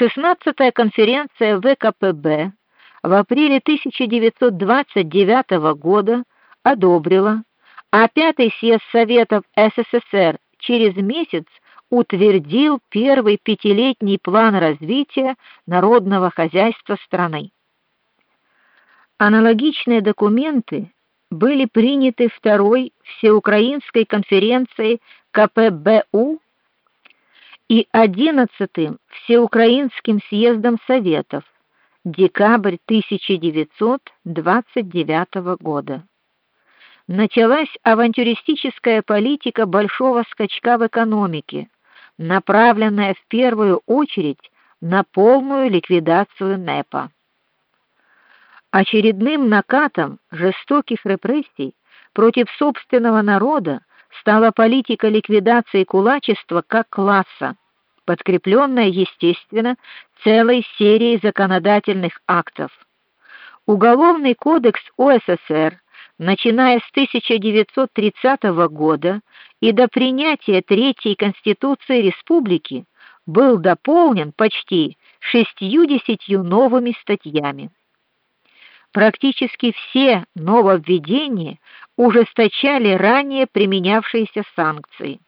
16-я конференция ВКПБ в апреле 1929 года одобрила, а пятый съезд Советов СССР через месяц утвердил первый пятилетний план развития народного хозяйства страны. Аналогичные документы были приняты второй всеукраинской конференцией КПБУ и 11-м всеукраинским съездом советов декабрь 1929 года. Началась авантюристическая политика большого скачка в экономике, направленная в первую очередь на полную ликвидацию НЭПа. Очередным накатом жестоких репрессий против собственного народа стала политика ликвидации кулачества как класса, подкрепленная, естественно, целой серией законодательных актов. Уголовный кодекс УССР, начиная с 1930 года и до принятия Третьей Конституции Республики, был дополнен почти 60 новыми статьями. Практически все нововведения ужесточали ранее применявшиеся санкции.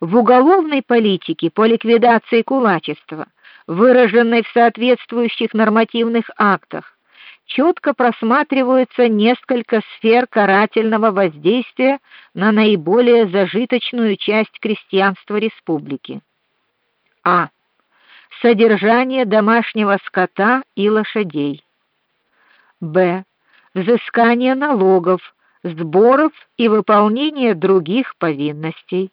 В уголовной политике по ликвидации кулачества, выраженной в соответствующих нормативных актах, четко просматриваются несколько сфер карательного воздействия на наиболее зажиточную часть крестьянства республики. А. Содержание домашнего скота и лошадей. Б. Взыскание налогов, сборов и выполнение других повинностей.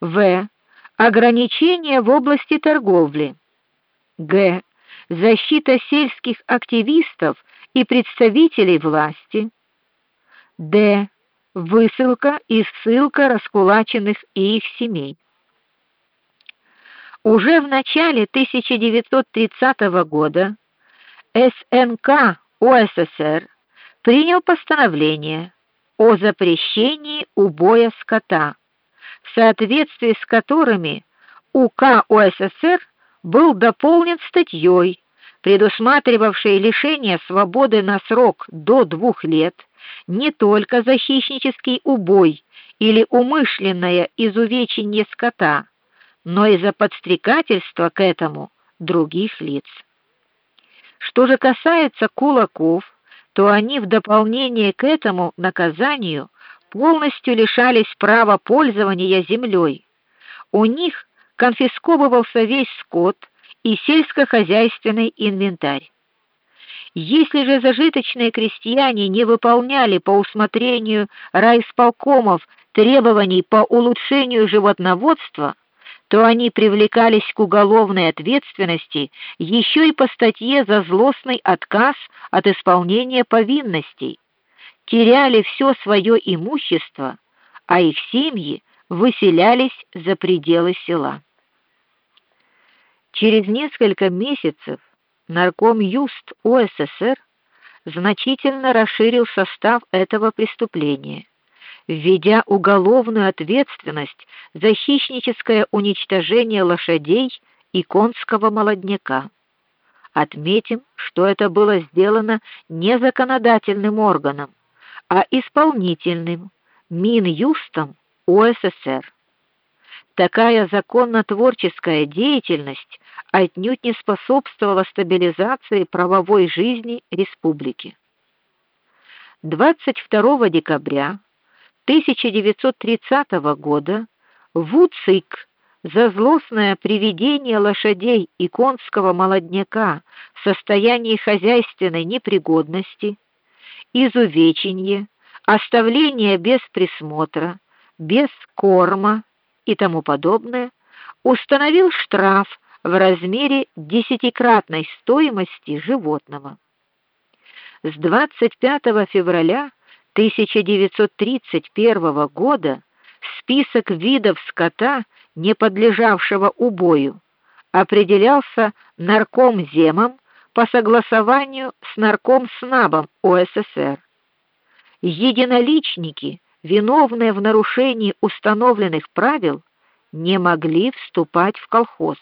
В. Ограничения в области торговли. Г. Защита сельских активистов и представителей власти. Д. Высылка и ссылка раскулаченных и их семей. Уже в начале 1930 года СНК УССР принял постановление о запрещении убоя скота, в соответствии с которыми УК УССР был дополнен статьей, предусматривавшей лишение свободы на срок до двух лет не только за хищнический убой или умышленное изувечение скота, но и за подстрекательство к этому других лиц. Что же касается кулаков, то они в дополнение к этому наказанию полностью лишались права пользования землей. У них конфисковывался весь скот и сельскохозяйственный инвентарь. Если же зажиточные крестьяне не выполняли по усмотрению райисполкомов требований по улучшению животноводства, то они привлекались к уголовной ответственности еще и по статье за злостный отказ от исполнения повинностей, теряли все свое имущество, а их семьи выселялись за пределы села. Через несколько месяцев нарком Юст УССР значительно расширил состав этого преступления введя уголовную ответственность за хищническое уничтожение лошадей и конского молодняка. Отметим, что это было сделано не законодательным органом, а исполнительным Минюстом УССР. Такая законно-творческая деятельность отнюдь не способствовала стабилизации правовой жизни республики. 22 декабря 1930 года Вуцик за злостное приведение лошадей и конского молодняка в состоянии хозяйственной непригодности, изувечение, оставление без присмотра, без корма и тому подобное, установил штраф в размере десятикратной стоимости животного. С 25 февраля 1931 года список видов скота, не подлежавшего убою, определялся наркомземом по согласованию с наркомснабом УССР. Единоличники, виновные в нарушении установленных правил, не могли вступать в колхоз.